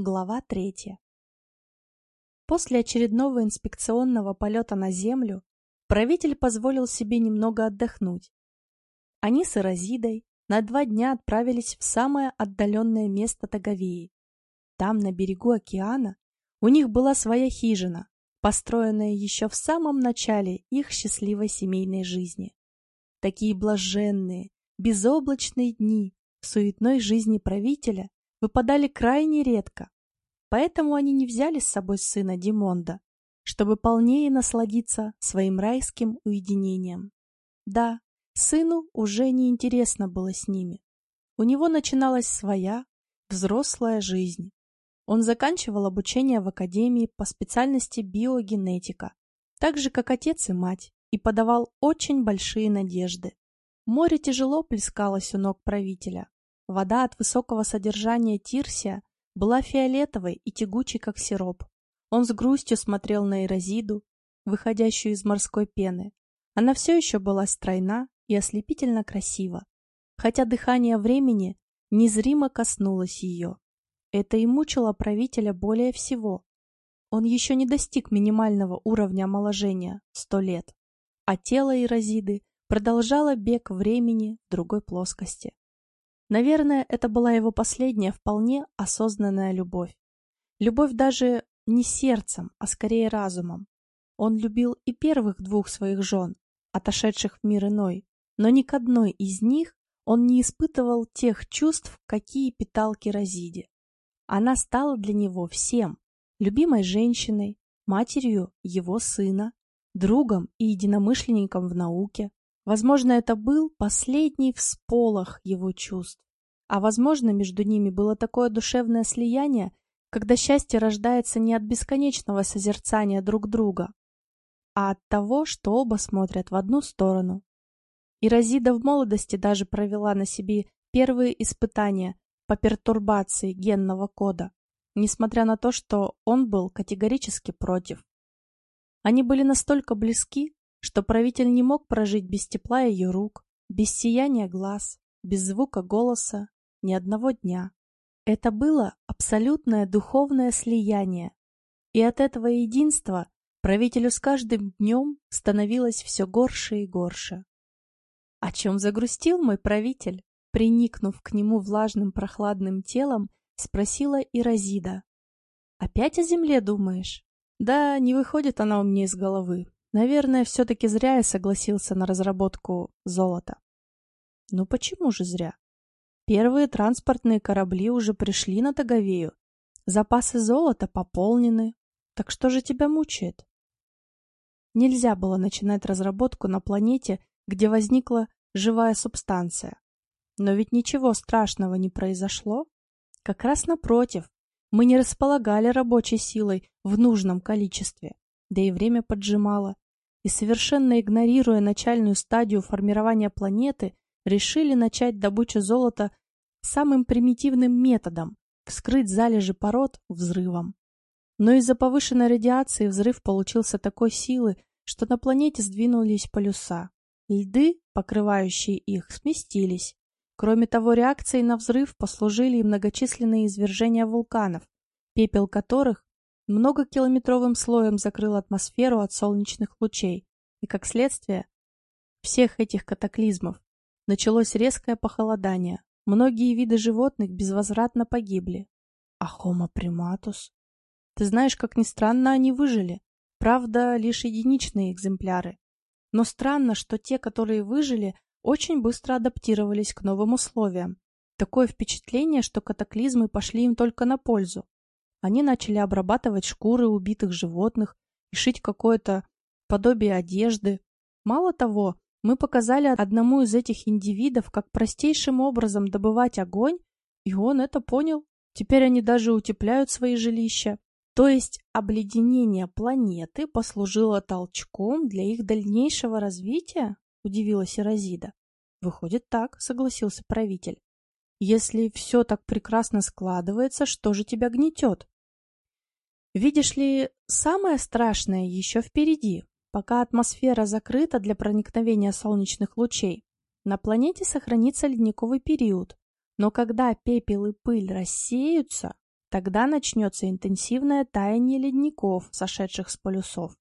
Глава третья. После очередного инспекционного полета на Землю правитель позволил себе немного отдохнуть. Они с Эрозидой на два дня отправились в самое отдаленное место Таговеи. Там, на берегу океана, у них была своя хижина, построенная еще в самом начале их счастливой семейной жизни. Такие блаженные, безоблачные дни в суетной жизни правителя выпадали крайне редко, поэтому они не взяли с собой сына Димонда, чтобы полнее насладиться своим райским уединением. Да, сыну уже не интересно было с ними. У него начиналась своя, взрослая жизнь. Он заканчивал обучение в академии по специальности биогенетика, так же, как отец и мать, и подавал очень большие надежды. Море тяжело плескалось у ног правителя, Вода от высокого содержания тирсия была фиолетовой и тягучей, как сироп. Он с грустью смотрел на Эрозиду, выходящую из морской пены. Она все еще была стройна и ослепительно красива, хотя дыхание времени незримо коснулось ее. Это и мучило правителя более всего. Он еще не достиг минимального уровня омоложения – сто лет, а тело Ирозиды продолжало бег времени в другой плоскости. Наверное, это была его последняя вполне осознанная любовь. Любовь даже не сердцем, а скорее разумом. Он любил и первых двух своих жен, отошедших в мир иной, но ни к одной из них он не испытывал тех чувств, какие питал Керазиде. Она стала для него всем – любимой женщиной, матерью его сына, другом и единомышленником в науке, Возможно, это был последний всполох его чувств. А возможно, между ними было такое душевное слияние, когда счастье рождается не от бесконечного созерцания друг друга, а от того, что оба смотрят в одну сторону. И Розида в молодости даже провела на себе первые испытания по пертурбации генного кода, несмотря на то, что он был категорически против. Они были настолько близки, что правитель не мог прожить без тепла ее рук, без сияния глаз, без звука голоса ни одного дня. Это было абсолютное духовное слияние, и от этого единства правителю с каждым днем становилось все горше и горше. О чем загрустил мой правитель? Приникнув к нему влажным прохладным телом, спросила Иразида. «Опять о земле думаешь?» «Да, не выходит она у меня из головы. Наверное, все-таки зря я согласился на разработку золота. Ну почему же зря? Первые транспортные корабли уже пришли на Таговею. Запасы золота пополнены. Так что же тебя мучает? Нельзя было начинать разработку на планете, где возникла живая субстанция. Но ведь ничего страшного не произошло. Как раз напротив, мы не располагали рабочей силой в нужном количестве да и время поджимало, и совершенно игнорируя начальную стадию формирования планеты, решили начать добычу золота самым примитивным методом – вскрыть залежи пород взрывом. Но из-за повышенной радиации взрыв получился такой силы, что на планете сдвинулись полюса. Льды, покрывающие их, сместились. Кроме того, реакцией на взрыв послужили и многочисленные извержения вулканов, пепел которых многокилометровым слоем закрыл атмосферу от солнечных лучей, и, как следствие всех этих катаклизмов, началось резкое похолодание. Многие виды животных безвозвратно погибли. А Homo primatus? Ты знаешь, как ни странно, они выжили. Правда, лишь единичные экземпляры. Но странно, что те, которые выжили, очень быстро адаптировались к новым условиям. Такое впечатление, что катаклизмы пошли им только на пользу. Они начали обрабатывать шкуры убитых животных и шить какое-то подобие одежды. Мало того, мы показали одному из этих индивидов, как простейшим образом добывать огонь, и он это понял. Теперь они даже утепляют свои жилища. То есть обледенение планеты послужило толчком для их дальнейшего развития? Удивилась Ирозида. Выходит так, согласился правитель. Если все так прекрасно складывается, что же тебя гнетет? Видишь ли, самое страшное еще впереди. Пока атмосфера закрыта для проникновения солнечных лучей, на планете сохранится ледниковый период. Но когда пепел и пыль рассеются, Тогда начнется интенсивное таяние ледников, сошедших с полюсов.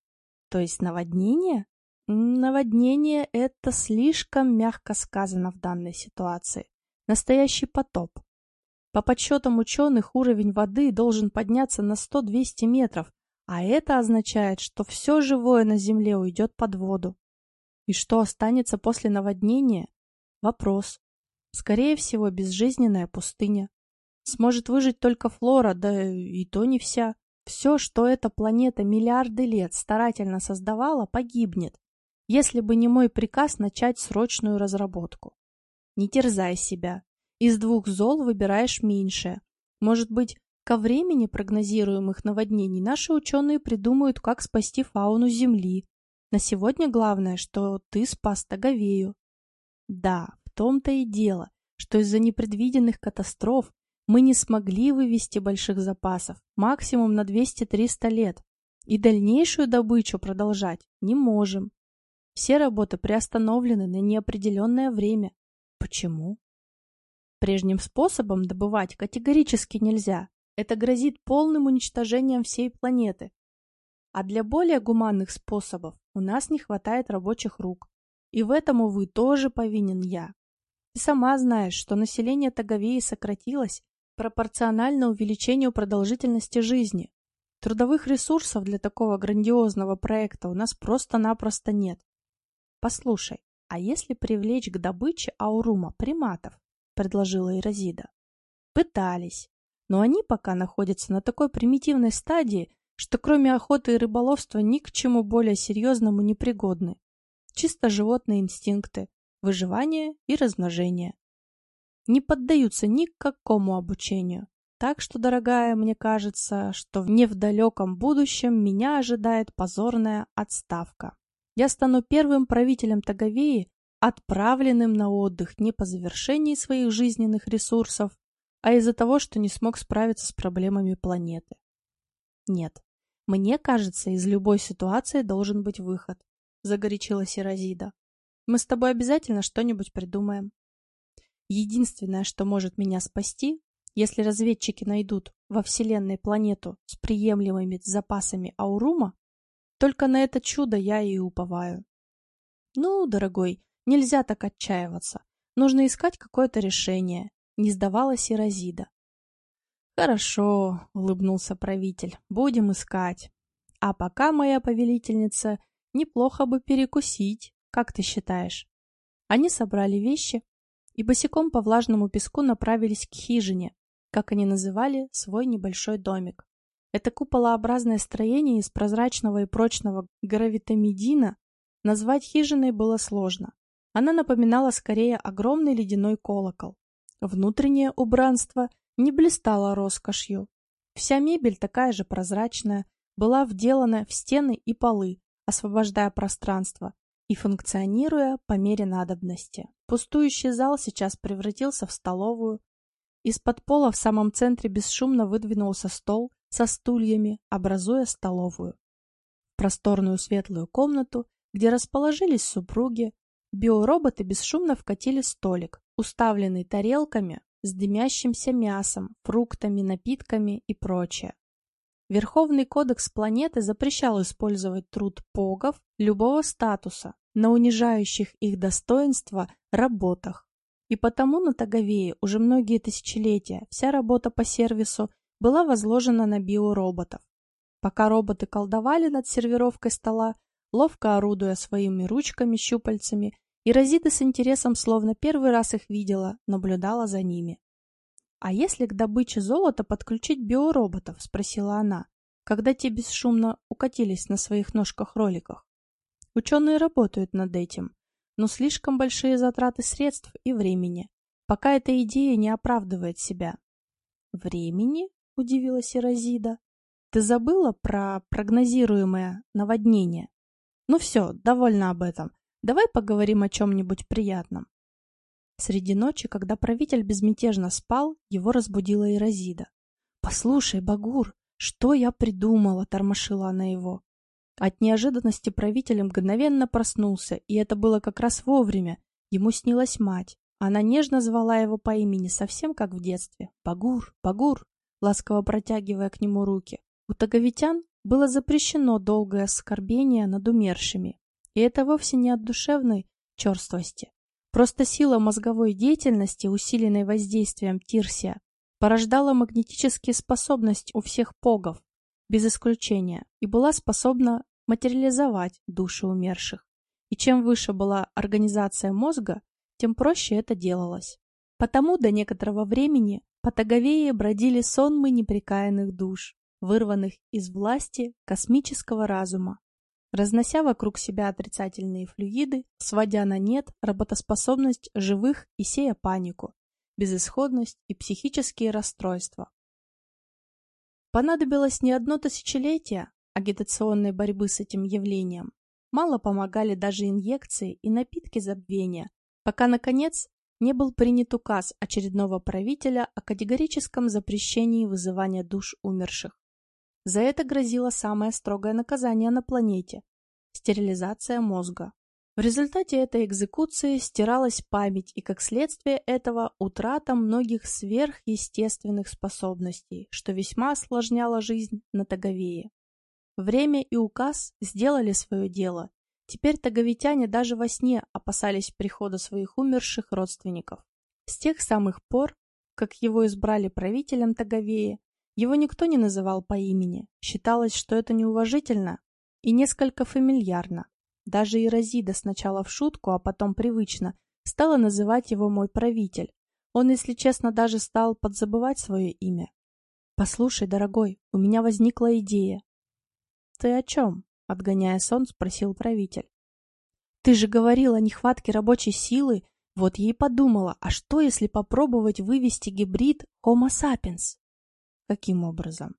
То есть наводнение? Наводнение – это слишком мягко сказано в данной ситуации. Настоящий потоп. По подсчетам ученых, уровень воды должен подняться на 100-200 метров, а это означает, что все живое на Земле уйдет под воду. И что останется после наводнения? Вопрос. Скорее всего, безжизненная пустыня. Сможет выжить только флора, да и то не вся. Все, что эта планета миллиарды лет старательно создавала, погибнет, если бы не мой приказ начать срочную разработку. Не терзай себя. Из двух зол выбираешь меньшее. Может быть, ко времени прогнозируемых наводнений наши ученые придумают, как спасти фауну Земли. На сегодня главное, что ты спас Таговею. Да, в том-то и дело, что из-за непредвиденных катастроф мы не смогли вывести больших запасов, максимум на 200-300 лет, и дальнейшую добычу продолжать не можем. Все работы приостановлены на неопределенное время. Почему? Прежним способом добывать категорически нельзя. Это грозит полным уничтожением всей планеты. А для более гуманных способов у нас не хватает рабочих рук. И в этом, увы, тоже повинен я. Ты сама знаешь, что население Таговеи сократилось пропорционально увеличению продолжительности жизни. Трудовых ресурсов для такого грандиозного проекта у нас просто-напросто нет. Послушай, а если привлечь к добыче аурума приматов? предложила Ирозида. Пытались, но они пока находятся на такой примитивной стадии, что кроме охоты и рыболовства ни к чему более серьезному не пригодны. Чисто животные инстинкты, выживание и размножение не поддаются никакому обучению. Так что, дорогая, мне кажется, что в далеком будущем меня ожидает позорная отставка. Я стану первым правителем Таговеи, отправленным на отдых не по завершении своих жизненных ресурсов, а из-за того, что не смог справиться с проблемами планеты. Нет, мне кажется, из любой ситуации должен быть выход, загорячилась Ирозида. Мы с тобой обязательно что-нибудь придумаем. Единственное, что может меня спасти, если разведчики найдут во Вселенной планету с приемлемыми запасами аурума, только на это чудо я и уповаю. Ну, дорогой, нельзя так отчаиваться. Нужно искать какое-то решение. Не сдавалась Ирозида. Хорошо, улыбнулся правитель, будем искать. А пока, моя повелительница, неплохо бы перекусить, как ты считаешь? Они собрали вещи, и босиком по влажному песку направились к хижине, как они называли свой небольшой домик. Это куполообразное строение из прозрачного и прочного гравитамидина назвать хижиной было сложно. Она напоминала скорее огромный ледяной колокол. Внутреннее убранство не блистало роскошью. Вся мебель такая же прозрачная, была вделана в стены и полы, освобождая пространство, и функционируя по мере надобности. Пустующий зал сейчас превратился в столовую. Из-под пола в самом центре бесшумно выдвинулся стол со стульями, образуя столовую. Просторную светлую комнату, где расположились супруги, биороботы бесшумно вкатили столик, уставленный тарелками с дымящимся мясом, фруктами, напитками и прочее. Верховный кодекс планеты запрещал использовать труд погов любого статуса на унижающих их достоинство работах. И потому на Таговее уже многие тысячелетия вся работа по сервису была возложена на биороботов. Пока роботы колдовали над сервировкой стола, ловко орудуя своими ручками-щупальцами, и Розита с интересом, словно первый раз их видела, наблюдала за ними. «А если к добыче золота подключить биороботов?» – спросила она, когда те бесшумно укатились на своих ножках-роликах. Ученые работают над этим, но слишком большие затраты средств и времени, пока эта идея не оправдывает себя. «Времени?» – удивилась Ирозида. «Ты забыла про прогнозируемое наводнение? Ну все, довольно об этом. Давай поговорим о чем-нибудь приятном. Среди ночи, когда правитель безмятежно спал, его разбудила Ирозида. «Послушай, Багур, что я придумала?» – тормошила она его. От неожиданности правитель мгновенно проснулся, и это было как раз вовремя. Ему снилась мать. Она нежно звала его по имени, совсем как в детстве. «Багур! Багур!» Ласково протягивая к нему руки. У таговитян было запрещено долгое оскорбение над умершими, и это вовсе не от душевной черствости. Просто сила мозговой деятельности, усиленной воздействием Тирсия, порождала магнетические способности у всех погов, без исключения, и была способна материализовать души умерших. И чем выше была организация мозга, тем проще это делалось. Потому до некоторого времени по Таговее бродили сонмы непрекаянных душ, вырванных из власти космического разума, разнося вокруг себя отрицательные флюиды, сводя на нет работоспособность живых и сея панику, безысходность и психические расстройства. Понадобилось не одно тысячелетие агитационной борьбы с этим явлением. Мало помогали даже инъекции и напитки забвения, пока, наконец, не был принят указ очередного правителя о категорическом запрещении вызывания душ умерших. За это грозило самое строгое наказание на планете – стерилизация мозга. В результате этой экзекуции стиралась память и, как следствие этого, утрата многих сверхъестественных способностей, что весьма осложняло жизнь на Таговее. Время и указ сделали свое дело. Теперь таговитяне даже во сне опасались прихода своих умерших родственников. С тех самых пор, как его избрали правителем Таговея, его никто не называл по имени. Считалось, что это неуважительно и несколько фамильярно. Даже Иразида сначала в шутку, а потом привычно, стала называть его мой правитель. Он, если честно, даже стал подзабывать свое имя. «Послушай, дорогой, у меня возникла идея». «Ты о чем?» — отгоняя сон, спросил правитель. «Ты же говорил о нехватке рабочей силы. Вот ей подумала, а что, если попробовать вывести гибрид Homo sapiens?» «Каким образом?»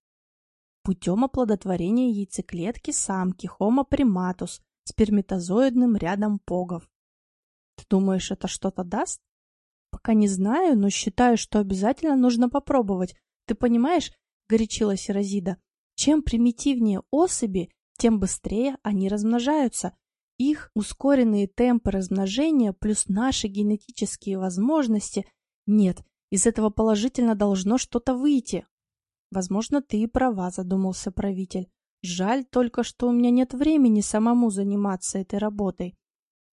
«Путем оплодотворения яйцеклетки самки Homo primatus сперматозоидным рядом погов. Ты думаешь, это что-то даст? Пока не знаю, но считаю, что обязательно нужно попробовать. Ты понимаешь, горячилась Розида, чем примитивнее особи, тем быстрее они размножаются. Их ускоренные темпы размножения плюс наши генетические возможности нет, из этого положительно должно что-то выйти. Возможно, ты и права, задумался правитель. Жаль только, что у меня нет времени самому заниматься этой работой.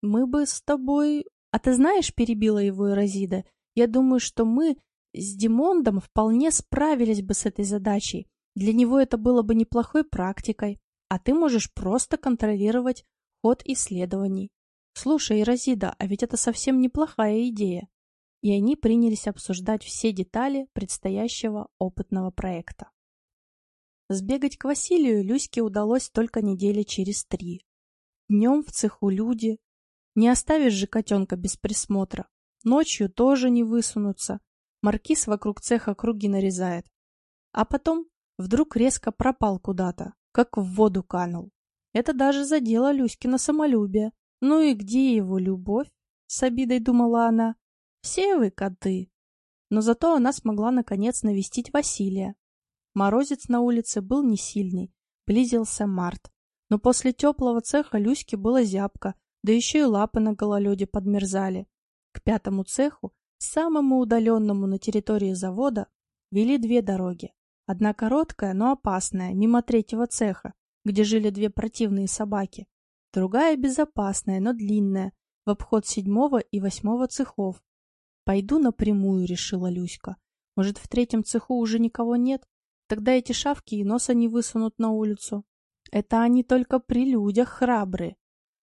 Мы бы с тобой... А ты знаешь, перебила его Эрозида, я думаю, что мы с Димондом вполне справились бы с этой задачей. Для него это было бы неплохой практикой, а ты можешь просто контролировать ход исследований. Слушай, Розида, а ведь это совсем неплохая идея. И они принялись обсуждать все детали предстоящего опытного проекта. Сбегать к Василию Люське удалось только недели через три. Днем в цеху люди. Не оставишь же котенка без присмотра. Ночью тоже не высунутся. Маркиз вокруг цеха круги нарезает. А потом вдруг резко пропал куда-то, как в воду канул. Это даже задело Люськина самолюбие. Ну и где его любовь? С обидой думала она. Все вы коты. Но зато она смогла наконец навестить Василия, Морозец на улице был не сильный, близился март. Но после теплого цеха Люське было зябко, да еще и лапы на гололеде подмерзали. К пятому цеху, самому удаленному на территории завода, вели две дороги. Одна короткая, но опасная, мимо третьего цеха, где жили две противные собаки. Другая безопасная, но длинная, в обход седьмого и восьмого цехов. «Пойду напрямую», — решила Люська. «Может, в третьем цеху уже никого нет? Тогда эти шавки и носа не высунут на улицу. Это они только при людях храбрые.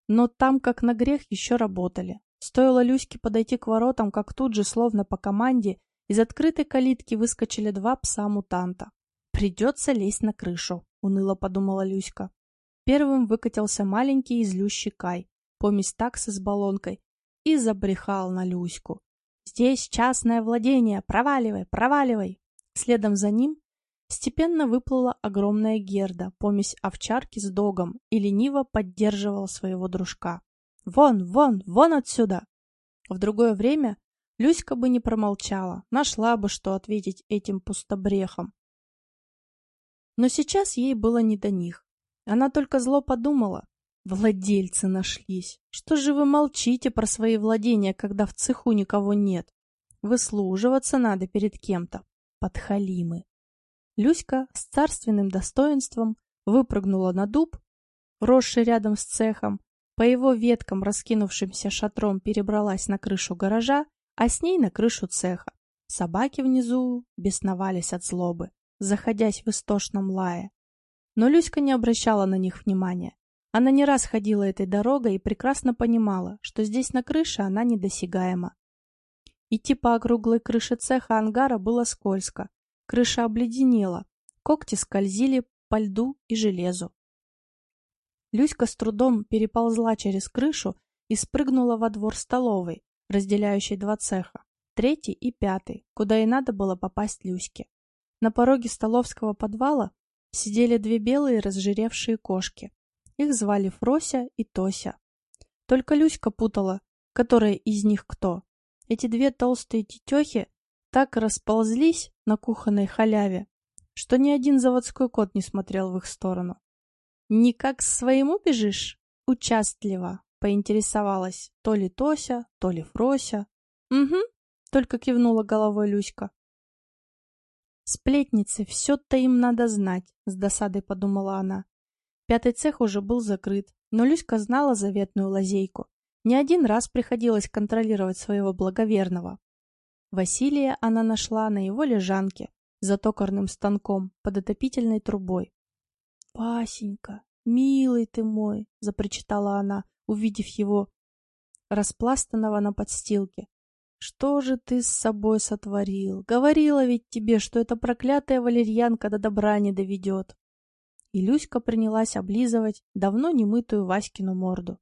Но там, как на грех, еще работали. Стоило Люське подойти к воротам, как тут же, словно по команде, из открытой калитки выскочили два пса-мутанта. «Придется лезть на крышу», — уныло подумала Люська. Первым выкатился маленький излющий Кай, помесь таксы с баллонкой, и забрехал на Люську. «Здесь частное владение! Проваливай, проваливай!» Следом за ним Степенно выплыла огромная герда, помесь овчарки с догом, и лениво поддерживала своего дружка. «Вон, вон, вон отсюда!» В другое время Люська бы не промолчала, нашла бы, что ответить этим пустобрехом. Но сейчас ей было не до них. Она только зло подумала. Владельцы нашлись. Что же вы молчите про свои владения, когда в цеху никого нет? Выслуживаться надо перед кем-то. Подхалимы. Люська с царственным достоинством выпрыгнула на дуб, росший рядом с цехом, по его веткам, раскинувшимся шатром, перебралась на крышу гаража, а с ней на крышу цеха. Собаки внизу бесновались от злобы, заходясь в истошном лае. Но Люська не обращала на них внимания. Она не раз ходила этой дорогой и прекрасно понимала, что здесь на крыше она недосягаема. Идти по округлой крыше цеха ангара было скользко. Крыша обледенела, когти скользили по льду и железу. Люська с трудом переползла через крышу и спрыгнула во двор столовой, разделяющей два цеха, третий и пятый, куда и надо было попасть Люське. На пороге столовского подвала сидели две белые разжиревшие кошки. Их звали Фрося и Тося. Только Люська путала, которая из них кто. Эти две толстые тетехи так расползлись на кухонной халяве, что ни один заводской кот не смотрел в их сторону. «Не как своему бежишь?» Участливо поинтересовалась то ли Тося, то ли Фрося. «Угу», — только кивнула головой Люська. «Сплетницы, все-то им надо знать», — с досадой подумала она. Пятый цех уже был закрыт, но Люська знала заветную лазейку. Не один раз приходилось контролировать своего благоверного. Василия она нашла на его лежанке, за токарным станком, под отопительной трубой. «Васенька, милый ты мой!» — запричитала она, увидев его распластанного на подстилке. «Что же ты с собой сотворил? Говорила ведь тебе, что эта проклятая валерьянка до добра не доведет!» И Люська принялась облизывать давно немытую Васькину морду.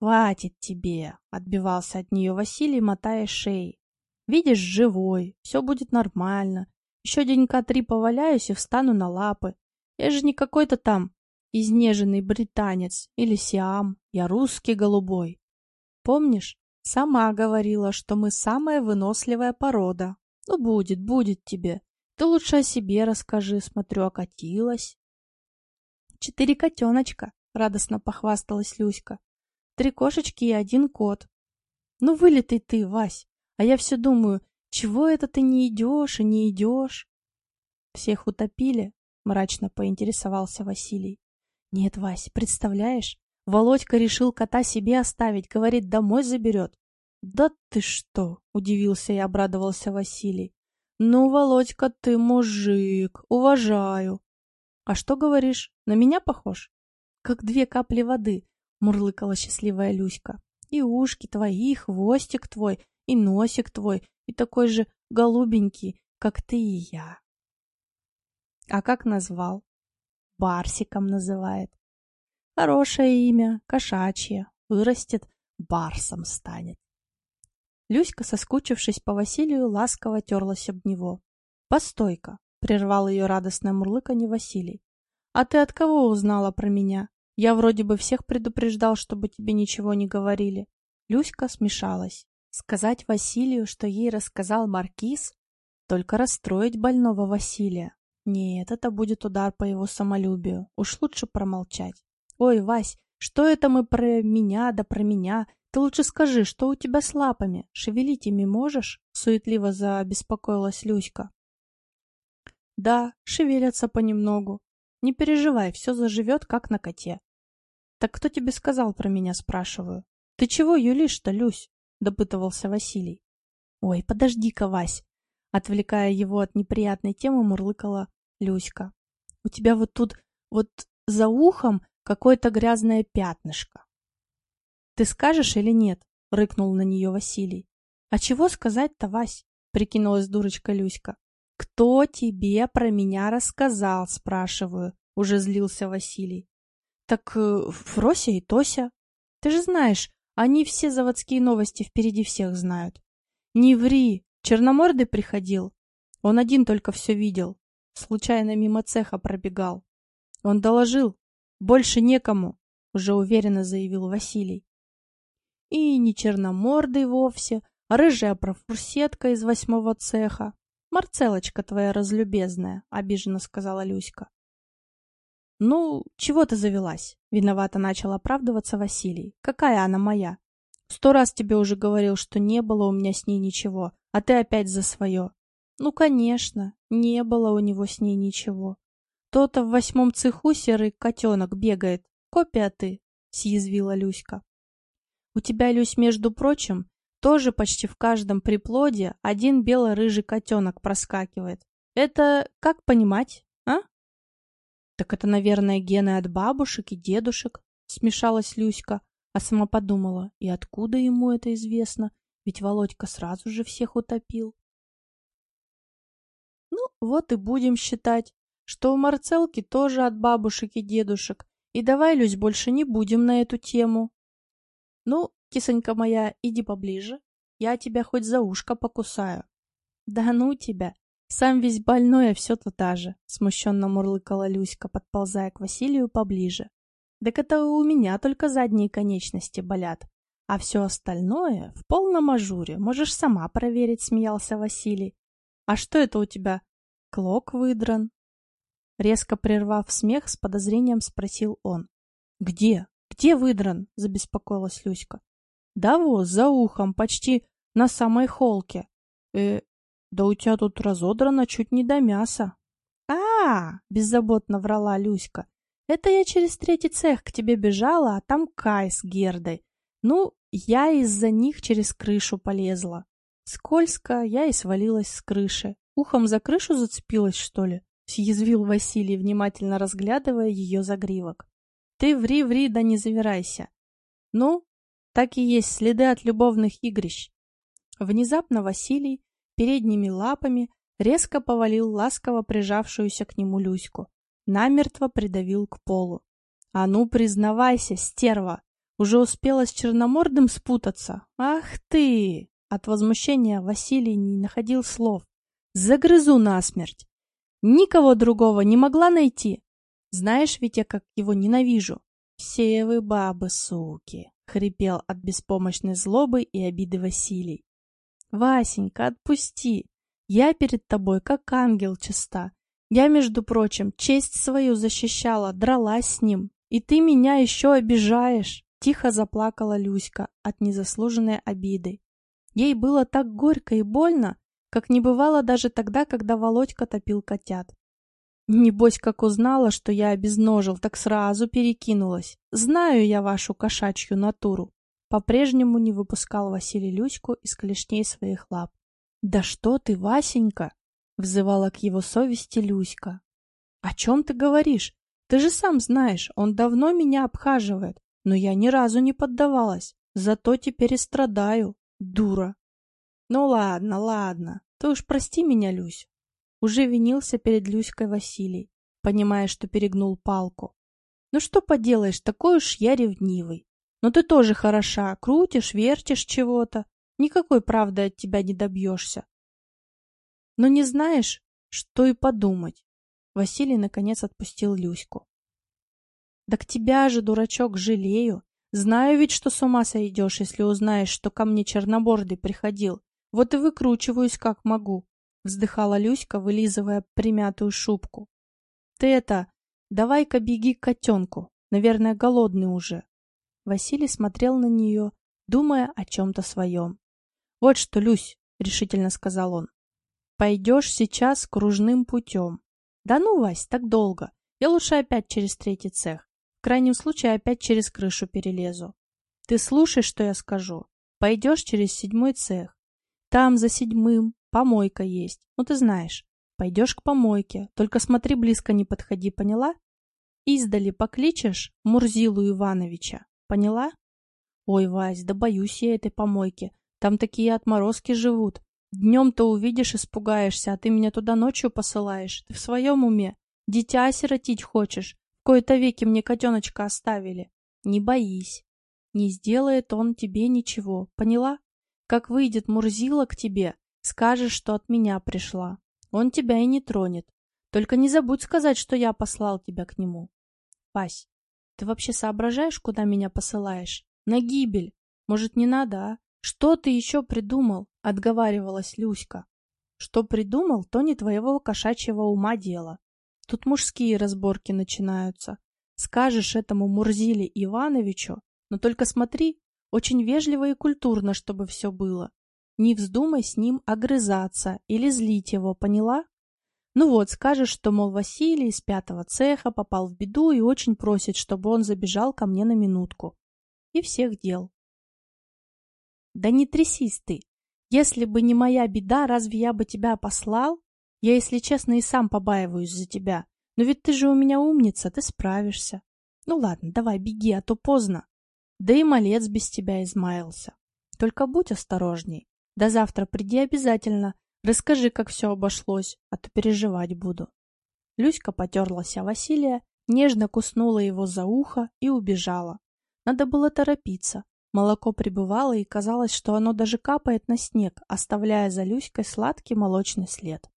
«Хватит тебе!» — отбивался от нее Василий, мотая шеей. «Видишь, живой, все будет нормально. Еще денька три поваляюсь и встану на лапы. Я же не какой-то там изнеженный британец или сиам, я русский голубой. Помнишь, сама говорила, что мы самая выносливая порода. Ну, будет, будет тебе. Ты лучше о себе расскажи, смотрю, окатилась. Четыре котеночка, радостно похвасталась Люська. Три кошечки и один кот. Ну, вылитый ты, Вась. А я все думаю, чего это ты не идешь и не идешь? Всех утопили, — мрачно поинтересовался Василий. «Нет, Вась, представляешь? Володька решил кота себе оставить, говорит, домой заберет». «Да ты что!» — удивился и обрадовался Василий. «Ну, Володька, ты мужик, уважаю». «А что говоришь, на меня похож?» «Как две капли воды», — мурлыкала счастливая Люська. «И ушки твои, и хвостик твой, и носик твой, и такой же голубенький, как ты и я». А как назвал? Барсиком называет. Хорошее имя, кошачье. Вырастет, барсом станет. Люська, соскучившись по Василию, ласково терлась об него. «Постой-ка!» — прервал ее радостное мурлыканье Василий. «А ты от кого узнала про меня? Я вроде бы всех предупреждал, чтобы тебе ничего не говорили». Люська смешалась. Сказать Василию, что ей рассказал Маркиз, только расстроить больного Василия. Нет, это будет удар по его самолюбию. Уж лучше промолчать. Ой, Вась, что это мы про меня да про меня? Ты лучше скажи, что у тебя с лапами? Шевелить ими можешь? Суетливо забеспокоилась Люська. Да, шевелятся понемногу. Не переживай, все заживет, как на коте. Так кто тебе сказал про меня, спрашиваю? Ты чего юлишь-то, Люсь? Допытывался Василий. Ой, подожди-ка, Вась. Отвлекая его от неприятной темы, мурлыкала Люська. «У тебя вот тут, вот за ухом какое-то грязное пятнышко». «Ты скажешь или нет?» — рыкнул на нее Василий. «А чего сказать-то, Вась?» — прикинулась дурочка Люська. «Кто тебе про меня рассказал?» — спрашиваю. Уже злился Василий. «Так э, Фрося и Тося. Ты же знаешь, они все заводские новости впереди всех знают». «Не ври! Черномордый приходил. Он один только все видел. Случайно мимо цеха пробегал. Он доложил. Больше некому, уже уверенно заявил Василий. И не черномордый вовсе, а рыжая профурсетка из восьмого цеха. Марцелочка твоя разлюбезная, обиженно сказала Люська. Ну, чего ты завелась? Виновато начал оправдываться Василий. Какая она моя? Сто раз тебе уже говорил, что не было у меня с ней ничего, а ты опять за свое. Ну, конечно, Не было у него с ней ничего. То-то в восьмом цеху серый котенок бегает. Копия ты, съязвила Люська. У тебя, Люсь, между прочим, тоже почти в каждом приплоде один бело-рыжий котенок проскакивает. Это как понимать, а? Так это, наверное, гены от бабушек и дедушек, смешалась Люська, а сама подумала, и откуда ему это известно, ведь Володька сразу же всех утопил. Ну, вот и будем считать, что у Марцелки тоже от бабушек и дедушек, и давай, Люсь, больше не будем на эту тему. Ну, кисонька моя, иди поближе, я тебя хоть за ушко покусаю. Да ну тебя, сам весь больной, а все туда же, смущенно мурлыкала Люська, подползая к Василию поближе. Так это у меня только задние конечности болят, а все остальное в полном ажуре, можешь сама проверить, смеялся Василий. А что это у тебя? Клок выдран. Резко прервав смех, с подозрением спросил он. Где? Где выдран? Забеспокоилась Люська. Да вот, за ухом, почти на самой холке. Э, да у тебя тут разодрано чуть не до мяса. А, -а, -а беззаботно врала Люська. Это я через третий цех к тебе бежала, а там Кай с Гердой. Ну, я из-за них через крышу полезла. Скользко, я и свалилась с крыши. Ухом за крышу зацепилась, что ли? Съязвил Василий, внимательно разглядывая ее загривок. Ты ври-ври, да не завирайся. Ну, так и есть следы от любовных игрищ. Внезапно Василий передними лапами резко повалил ласково прижавшуюся к нему Люську намертво придавил к полу. «А ну, признавайся, стерва! Уже успела с Черномордым спутаться? Ах ты!» От возмущения Василий не находил слов. «Загрызу насмерть! Никого другого не могла найти! Знаешь ведь я, как его ненавижу!» «Все вы бабы, суки!» — хрипел от беспомощной злобы и обиды Василий. «Васенька, отпусти! Я перед тобой, как ангел чиста. Я, между прочим, честь свою защищала, дралась с ним. И ты меня еще обижаешь!» Тихо заплакала Люська от незаслуженной обиды. Ей было так горько и больно, как не бывало даже тогда, когда Володька топил котят. Небось, как узнала, что я обезножил, так сразу перекинулась. Знаю я вашу кошачью натуру. По-прежнему не выпускал Василий Люську из клешней своих лап. «Да что ты, Васенька!» Взывала к его совести Люська. «О чем ты говоришь? Ты же сам знаешь, он давно меня обхаживает, но я ни разу не поддавалась, зато теперь и страдаю, дура». «Ну ладно, ладно, ты уж прости меня, Люсь». Уже винился перед Люськой Василий, понимая, что перегнул палку. «Ну что поделаешь, такой уж я ревнивый. Но ты тоже хороша, крутишь, вертишь чего-то. Никакой правды от тебя не добьешься но не знаешь, что и подумать. Василий наконец отпустил Люську. Да к тебя же, дурачок, жалею. Знаю ведь, что с ума сойдешь, если узнаешь, что ко мне чернобордый приходил. Вот и выкручиваюсь, как могу. Вздыхала Люська, вылизывая примятую шубку. Ты это, давай-ка беги к котенку. Наверное, голодный уже. Василий смотрел на нее, думая о чем-то своем. Вот что, Люсь, решительно сказал он, Пойдешь сейчас кружным путем. Да ну, Вась, так долго. Я лучше опять через третий цех. В крайнем случае опять через крышу перелезу. Ты слушай, что я скажу. Пойдешь через седьмой цех. Там за седьмым помойка есть. Ну ты знаешь. Пойдешь к помойке. Только смотри, близко не подходи, поняла? Издали покличешь Мурзилу Ивановича. Поняла? Ой, Вась, да боюсь я этой помойки. Там такие отморозки живут. Днем-то увидишь, испугаешься, а ты меня туда ночью посылаешь. Ты в своем уме? Дитя осиротить хочешь? В кои-то веки мне котеночка оставили. Не боись. Не сделает он тебе ничего, поняла? Как выйдет Мурзила к тебе, скажешь, что от меня пришла. Он тебя и не тронет. Только не забудь сказать, что я послал тебя к нему. Вась, ты вообще соображаешь, куда меня посылаешь? На гибель. Может, не надо, а? Что ты еще придумал? — отговаривалась Люська. «Что придумал, то не твоего кошачьего ума дело. Тут мужские разборки начинаются. Скажешь этому Мурзиле Ивановичу, но только смотри, очень вежливо и культурно, чтобы все было. Не вздумай с ним огрызаться или злить его, поняла? Ну вот, скажешь, что, мол, Василий из пятого цеха попал в беду и очень просит, чтобы он забежал ко мне на минутку. И всех дел. Да не трясись ты. Если бы не моя беда, разве я бы тебя послал? Я, если честно, и сам побаиваюсь за тебя. Но ведь ты же у меня умница, ты справишься. Ну ладно, давай, беги, а то поздно. Да и малец без тебя измаялся. Только будь осторожней. До завтра приди обязательно. Расскажи, как все обошлось, а то переживать буду. Люська потерлась о Василия, нежно куснула его за ухо и убежала. Надо было торопиться. Молоко прибывало, и казалось, что оно даже капает на снег, оставляя за Люськой сладкий молочный след.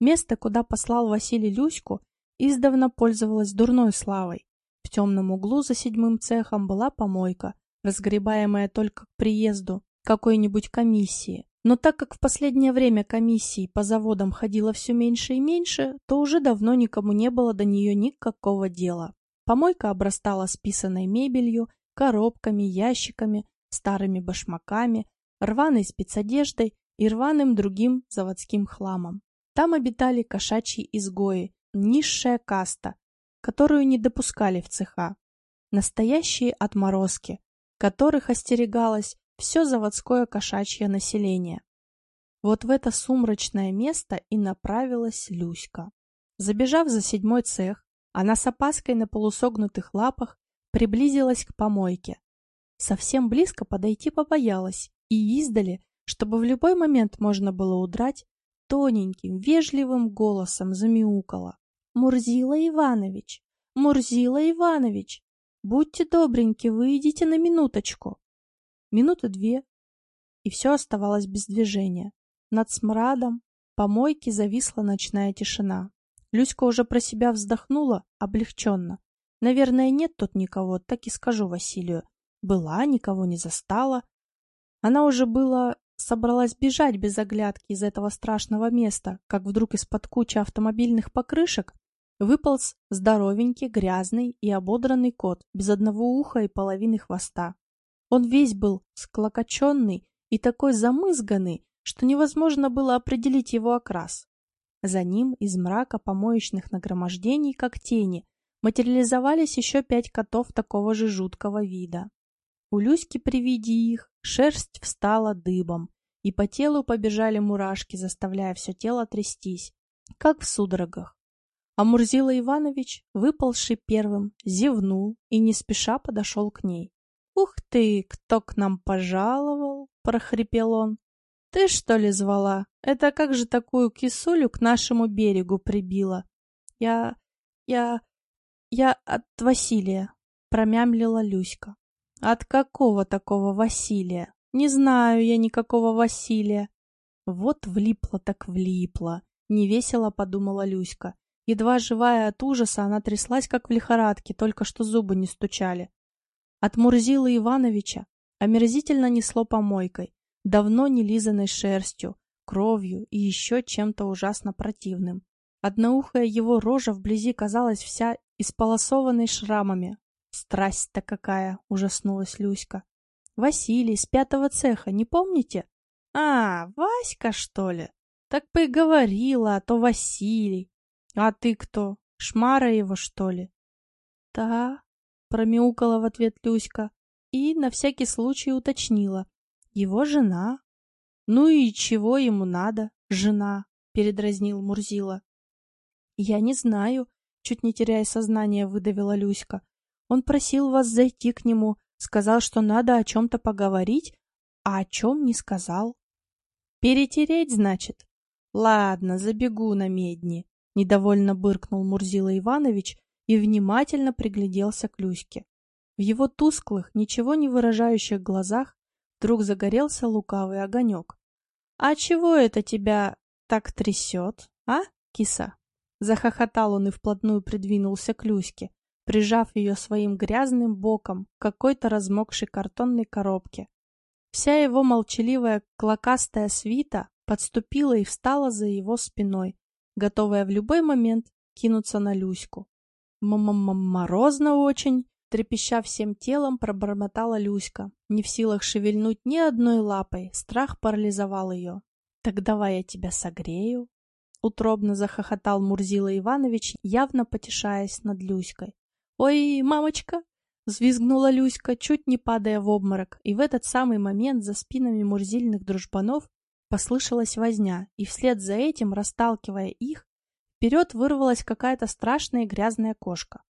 Место, куда послал Василий Люську, издавна пользовалось дурной славой. Темном углу за седьмым цехом была помойка, разгребаемая только к приезду какой-нибудь комиссии. Но так как в последнее время комиссий по заводам ходило все меньше и меньше, то уже давно никому не было до нее никакого дела. Помойка обрастала списанной мебелью, коробками, ящиками, старыми башмаками, рваной спецодеждой и рваным другим заводским хламом. Там обитали кошачьи изгои, низшая каста, которую не допускали в цеха. Настоящие отморозки, которых остерегалось все заводское кошачье население. Вот в это сумрачное место и направилась Люська. Забежав за седьмой цех, она с опаской на полусогнутых лапах приблизилась к помойке. Совсем близко подойти побоялась и издали, чтобы в любой момент можно было удрать, тоненьким, вежливым голосом замяукала. «Мурзила Иванович! Мурзила Иванович! Будьте добреньки, выйдите на минуточку!» Минуты две, и все оставалось без движения. Над смрадом помойки зависла ночная тишина. Люська уже про себя вздохнула облегченно. Наверное, нет тут никого, так и скажу Василию. Была, никого не застала. Она уже было собралась бежать без оглядки из этого страшного места, как вдруг из-под кучи автомобильных покрышек выполз здоровенький, грязный и ободранный кот без одного уха и половины хвоста. Он весь был склокоченный и такой замызганный, что невозможно было определить его окрас. За ним из мрака помоечных нагромождений, как тени, материализовались еще пять котов такого же жуткого вида. У Люськи при виде их шерсть встала дыбом, и по телу побежали мурашки, заставляя все тело трястись, как в судорогах. А Мурзила Иванович, выползший первым, зевнул и не спеша подошел к ней. «Ух ты, кто к нам пожаловал?» — прохрипел он. «Ты что ли звала? Это как же такую кисулю к нашему берегу прибила?» «Я... я... «Я от Василия», — промямлила Люська. «От какого такого Василия? Не знаю я никакого Василия». «Вот влипла так влипла», — невесело подумала Люська. Едва живая от ужаса, она тряслась, как в лихорадке, только что зубы не стучали. От Мурзила Ивановича омерзительно несло помойкой, давно не лизанной шерстью, кровью и еще чем-то ужасно противным. Одноухая его рожа вблизи казалась вся исполосованный шрамами. Страсть-то какая, ужаснулась Люська. Василий с пятого цеха, не помните? А, Васька, что ли? Так бы и говорила, а то Василий. А ты кто? Шмара его, что ли? Да, промяукала в ответ Люська и на всякий случай уточнила. Его жена. Ну и чего ему надо, жена? Передразнил Мурзила. Я не знаю, Чуть не теряя сознание, выдавила Люська. Он просил вас зайти к нему, сказал, что надо о чем-то поговорить, а о чем не сказал. Перетереть, значит? Ладно, забегу на медни. Недовольно быркнул Мурзила Иванович и внимательно пригляделся к Люське. В его тусклых, ничего не выражающих глазах вдруг загорелся лукавый огонек. — А чего это тебя так трясет, а, киса? Захохотал он и вплотную придвинулся к Люське, прижав ее своим грязным боком к какой-то размокшей картонной коробке. Вся его молчаливая клокастая свита подступила и встала за его спиной, готовая в любой момент кинуться на Люську. «М-м-м-морозно очень!» Трепеща всем телом, пробормотала Люська, не в силах шевельнуть ни одной лапой, страх парализовал ее. «Так давай я тебя согрею». утробно захохотал Мурзила Иванович, явно потешаясь над Люськой. «Ой, мамочка!» — взвизгнула Люська, чуть не падая в обморок, и в этот самый момент за спинами мурзильных дружбанов послышалась возня, и вслед за этим, расталкивая их, вперед вырвалась какая-то страшная грязная кошка.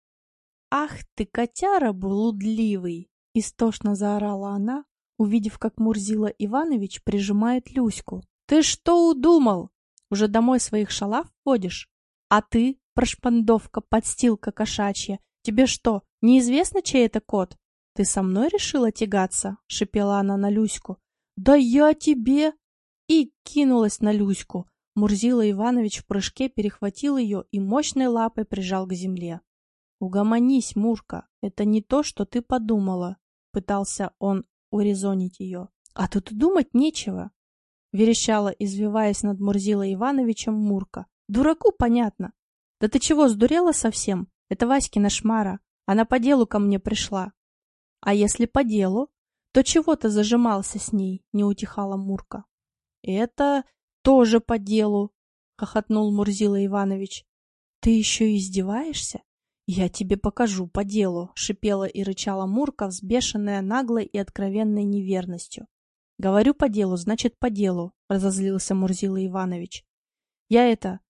«Ах ты, котяра блудливый!» — истошно заорала она, увидев, как Мурзила Иванович прижимает Люську. «Ты что удумал? Уже домой своих шалав водишь? А ты, прошпандовка, подстилка кошачья, тебе что, неизвестно, чей это кот? Ты со мной решила тягаться?» — шипела она на Люську. «Да я тебе!» И кинулась на Люську. Мурзила Иванович в прыжке перехватил ее и мощной лапой прижал к земле. «Угомонись, Мурка, это не то, что ты подумала», — пытался он урезонить ее. «А тут думать нечего», — верещала, извиваясь над Мурзилой Ивановичем Мурка. «Дураку понятно. Да ты чего, сдурела совсем? Это Васькина шмара. Она по делу ко мне пришла». «А если по делу, то чего ты зажимался с ней?» — не утихала Мурка. «Это тоже по делу», — хохотнул Мурзила Иванович. «Ты еще издеваешься? «Я тебе покажу по делу», — шипела и рычала Мурка, взбешенная наглой и откровенной неверностью. «Говорю по делу, значит, по делу», — разозлился Мурзила Иванович. «Я это...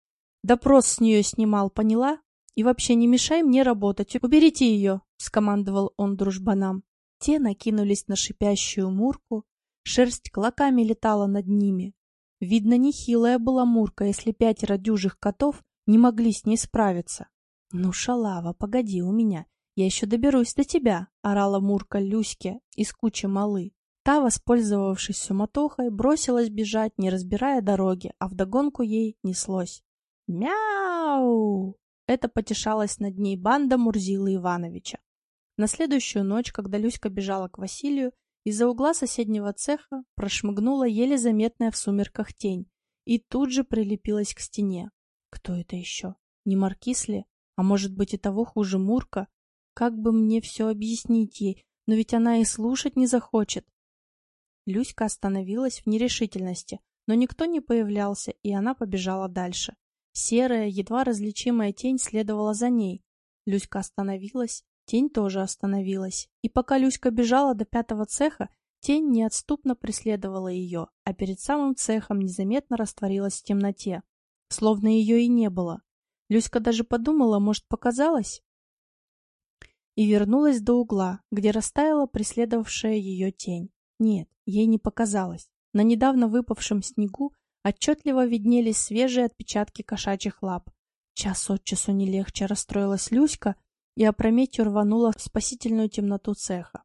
Допрос с нее снимал, поняла? И вообще не мешай мне работать. Уберите ее», — скомандовал он дружбанам. Те накинулись на шипящую Мурку, шерсть клоками летала над ними. Видно, нехилая была Мурка, если пятеро дюжих котов не могли с ней справиться. «Ну, шалава, погоди у меня, я еще доберусь до тебя!» — орала Мурка Люське из кучи малы. Та, воспользовавшись суматохой, бросилась бежать, не разбирая дороги, а вдогонку ей неслось. «Мяу!» Это потешалась над ней банда Мурзилы Ивановича. На следующую ночь, когда Люська бежала к Василию, из-за угла соседнего цеха прошмыгнула еле заметная в сумерках тень и тут же прилепилась к стене. Кто это еще? Не маркиз ли? А может быть и того хуже Мурка? Как бы мне все объяснить ей, но ведь она и слушать не захочет. Люська остановилась в нерешительности, но никто не появлялся, и она побежала дальше. Серая, едва различимая тень следовала за ней. Люська остановилась, тень тоже остановилась. И пока Люська бежала до пятого цеха, тень неотступно преследовала ее, а перед самым цехом незаметно растворилась в темноте, словно ее и не было. Люська даже подумала, может, показалось? И вернулась до угла, где растаяла преследовавшая ее тень. Нет, ей не показалось. На недавно выпавшем снегу отчетливо виднелись свежие отпечатки кошачьих лап. Час от часу не легче расстроилась Люська и опрометью рванула в спасительную темноту цеха.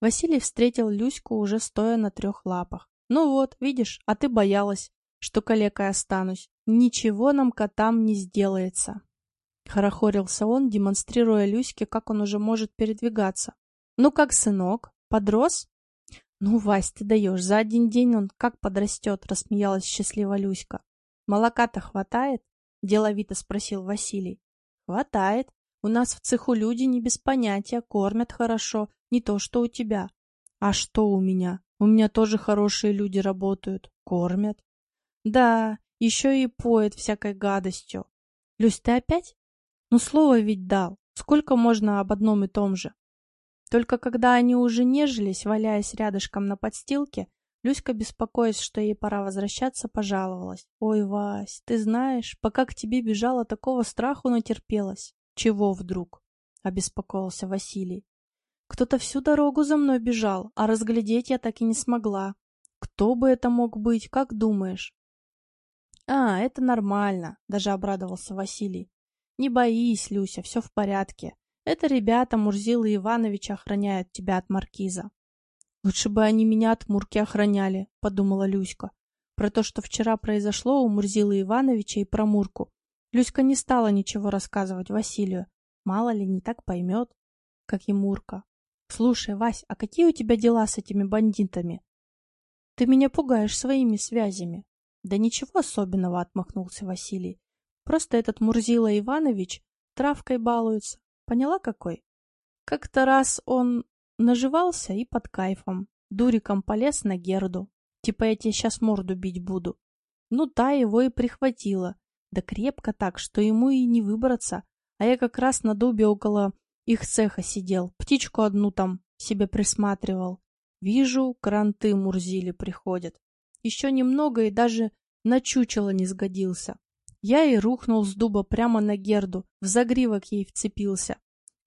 Василий встретил Люську уже стоя на трех лапах. «Ну вот, видишь, а ты боялась, что калекой останусь. Ничего нам котам не сделается. Хорохорился он, демонстрируя Люське, как он уже может передвигаться. Ну как, сынок, подрос? Ну, Вась, ты даешь, за один день он как подрастет, рассмеялась счастливо Люська. Молока-то хватает? Деловито спросил Василий. Хватает. У нас в цеху люди не без понятия, кормят хорошо, не то что у тебя. А что у меня? У меня тоже хорошие люди работают, кормят. Да, еще и поет всякой гадостью. Люсь, ты опять? Ну, слово ведь дал. Сколько можно об одном и том же? Только когда они уже нежились, валяясь рядышком на подстилке, Люська, беспокоясь, что ей пора возвращаться, пожаловалась. «Ой, Вась, ты знаешь, пока к тебе бежала, такого страху натерпелась». «Чего вдруг?» — обеспокоился Василий. «Кто-то всю дорогу за мной бежал, а разглядеть я так и не смогла. Кто бы это мог быть, как думаешь?» «А, это нормально», — даже обрадовался Василий. «Не боись, Люся, все в порядке. Это ребята Мурзилы Ивановича охраняют тебя от маркиза». «Лучше бы они меня от Мурки охраняли», — подумала Люська. Про то, что вчера произошло у Мурзилы Ивановича и про Мурку. Люська не стала ничего рассказывать Василию. Мало ли, не так поймет, как и Мурка. «Слушай, Вась, а какие у тебя дела с этими бандитами?» «Ты меня пугаешь своими связями», да ничего особенного, отмахнулся Василий. Просто этот Мурзила Иванович травкой балуется. Поняла какой? Как-то раз он наживался и под кайфом. Дуриком полез на Герду. Типа я тебе сейчас морду бить буду. Ну, та его и прихватила. Да крепко так, что ему и не выбраться. А я как раз на дубе около их цеха сидел, птичку одну там себе присматривал. Вижу, кранты Мурзили приходят. Еще немного и даже на чучело не сгодился. Я и рухнул с дуба прямо на Герду, в загривок ей вцепился.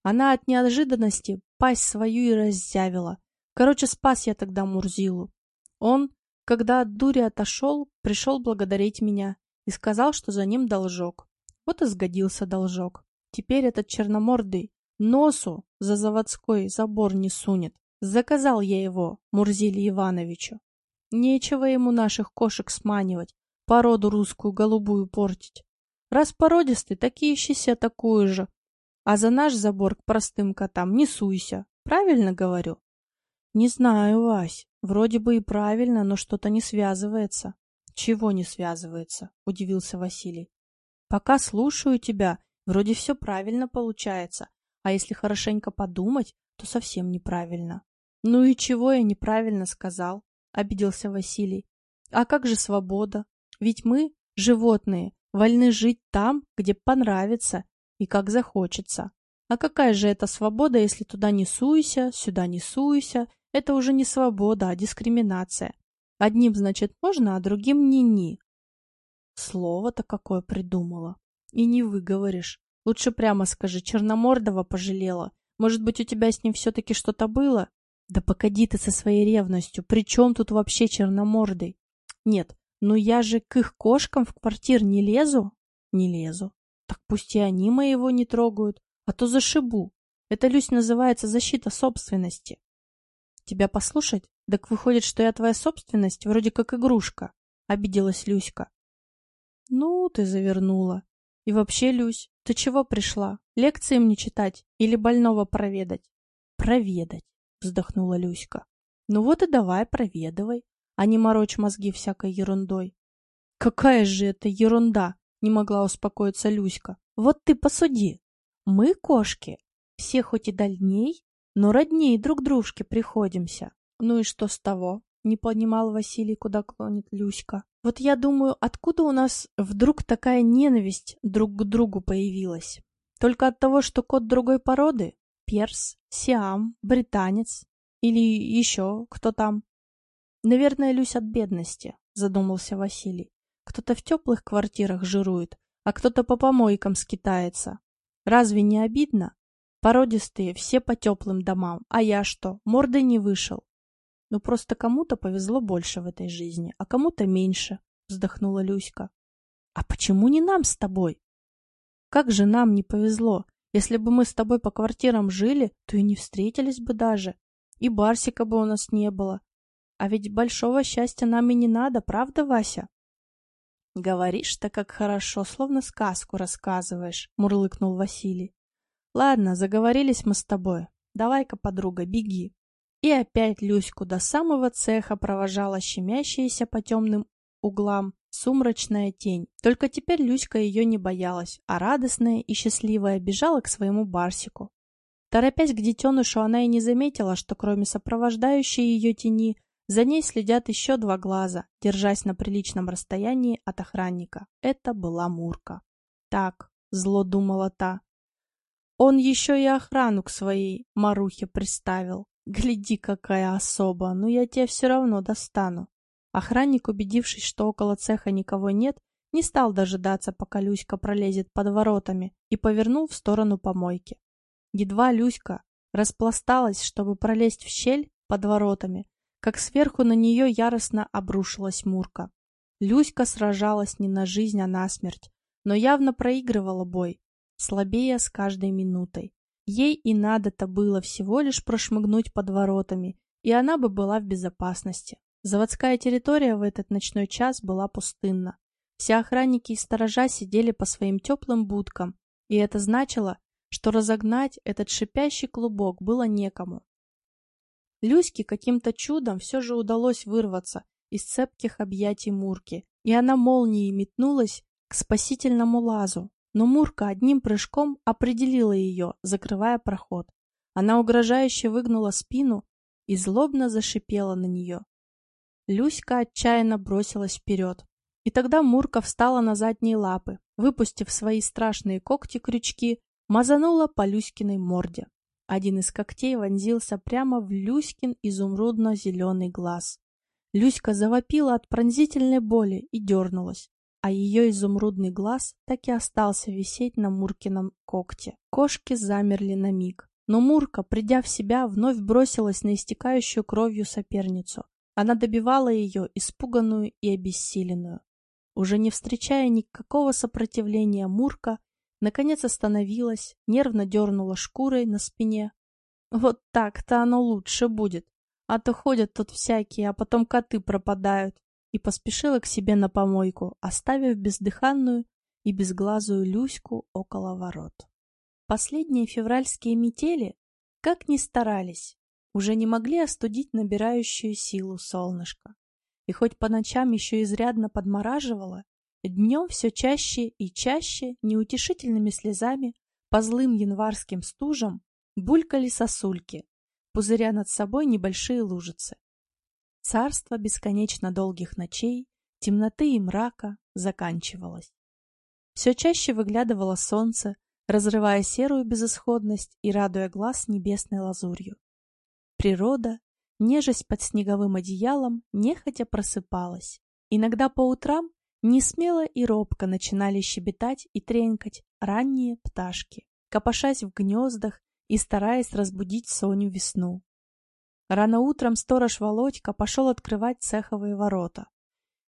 Она от неожиданности пасть свою и раззявила. Короче, спас я тогда Мурзилу. Он, когда от дури отошел, пришел благодарить меня и сказал, что за ним должок. Вот и сгодился должок. Теперь этот черномордый носу за заводской забор не сунет. Заказал я его Мурзиле Ивановичу. Нечего ему наших кошек сманивать, породу русскую голубую портить. Раз породистый, так и ищи себе такую же. А за наш забор к простым котам не суйся. Правильно говорю? Не знаю, Вась. Вроде бы и правильно, но что-то не связывается. Чего не связывается? Удивился Василий. Пока слушаю тебя, вроде все правильно получается. А если хорошенько подумать, то совсем неправильно. Ну и чего я неправильно сказал? Обиделся Василий. А как же свобода? Ведь мы, животные, вольны жить там, где понравится и как захочется. А какая же это свобода, если туда не суйся, сюда не суйся? Это уже не свобода, а дискриминация. Одним, значит, можно, а другим ни-ни. Слово-то какое придумала. И не выговоришь. Лучше прямо скажи, Черномордова пожалела. Может быть, у тебя с ним все-таки что-то было? Да погоди ты со своей ревностью. При чем тут вообще Черномордый? Нет, ну я же к их кошкам в квартир не лезу? Не лезу. Так пусть и они моего не трогают, а то зашибу. Это, Люсь, называется защита собственности. Тебя послушать? Так выходит, что я твоя собственность, вроде как игрушка. Обиделась Люська. Ну, ты завернула. И вообще, Люсь, ты чего пришла? Лекции мне читать или больного проведать? Проведать, вздохнула Люська. Ну вот и давай проведывай, а не морочь мозги всякой ерундой. Какая же это ерунда, не могла успокоиться Люська. Вот ты посуди. Мы, кошки, все хоть и дальней, но родней друг дружке приходимся. Ну и что с того? Не понимал Василий, куда клонит Люська. Вот я думаю, откуда у нас вдруг такая ненависть друг к другу появилась? Только от того, что кот другой породы? Перс, сиам, британец или еще кто там? Наверное, Люсь от бедности, задумался Василий. Кто-то в теплых квартирах жирует, а кто-то по помойкам скитается. Разве не обидно? Породистые все по теплым домам, а я что, мордой не вышел? Ну просто кому-то повезло больше в этой жизни, а кому-то меньше, вздохнула Люська. А почему не нам с тобой? Как же нам не повезло? Если бы мы с тобой по квартирам жили, то и не встретились бы даже. И Барсика бы у нас не было. А ведь большого счастья нам и не надо, правда, Вася? Говоришь-то как хорошо, словно сказку рассказываешь, мурлыкнул Василий. Ладно, заговорились мы с тобой. Давай-ка, подруга, беги. И опять Люську до самого цеха провожала щемящаяся по темным углам сумрачная тень. Только теперь Люська ее не боялась, а радостная и счастливая бежала к своему Барсику. Торопясь к детенышу, она и не заметила, что кроме сопровождающей ее тени, за ней следят еще два глаза, держась на приличном расстоянии от охранника. Это была Мурка. Так, зло думала та. Он еще и охрану к своей Марухе приставил. Гляди, какая особа, но я тебя все равно достану. Охранник, убедившись, что около цеха никого нет, не стал дожидаться, пока Люська пролезет под воротами, и повернул в сторону помойки. Едва Люська распласталась, чтобы пролезть в щель под воротами, как сверху на нее яростно обрушилась Мурка. Люська сражалась не на жизнь, а на смерть, но явно проигрывала бой, слабея с каждой минутой. Ей и надо-то было всего лишь прошмыгнуть под воротами, и она бы была в безопасности. Заводская территория в этот ночной час была пустынна. Все охранники и сторожа сидели по своим теплым будкам, и это значило, что разогнать этот шипящий клубок было некому. Люське каким-то чудом все же удалось вырваться из цепких объятий Мурки, и она молнией метнулась к спасительному лазу. Но Мурка одним прыжком определила ее, закрывая проход. Она угрожающе выгнула спину и злобно зашипела на нее. Люська отчаянно бросилась вперед. И тогда Мурка встала на задние лапы, выпустив свои страшные когти-крючки, мазанула по Люськиной морде. Один из когтей вонзился прямо в Люськин изумрудно-зеленый глаз. Люська завопила от пронзительной боли и дернулась, а ее изумрудный глаз так и остался висеть на Муркином когте. Кошки замерли на миг. Но Мурка, придя в себя, вновь бросилась на истекающую кровью соперницу. Она добивала ее, испуганную и обессиленную. Уже не встречая никакого сопротивления, Мурка наконец остановилась, нервно дернула шкурой на спине. Вот так-то оно лучше будет. А то ходят тут всякие, а потом коты пропадают. И поспешила к себе на помойку, оставив бездыханную и безглазую Люську около ворот. Последние февральские метели, как ни старались, уже не могли остудить набирающую силу солнышко. И хоть по ночам еще изрядно подмораживало, днем все чаще и чаще неутешительными слезами по злым январским стужам булькали сосульки, пузыря над собой небольшие лужицы. Царство бесконечно долгих ночей, темноты и мрака заканчивалось. Все чаще выглядывало солнце, разрывая серую безысходность и радуя глаз небесной лазурью. Природа, нежесть под снеговым одеялом, нехотя просыпалась. Иногда по утрам несмело и робко начинали щебетать и тренькать ранние пташки, копошась в гнездах и стараясь разбудить Соню весну. Рано утром сторож Володька пошел открывать цеховые ворота.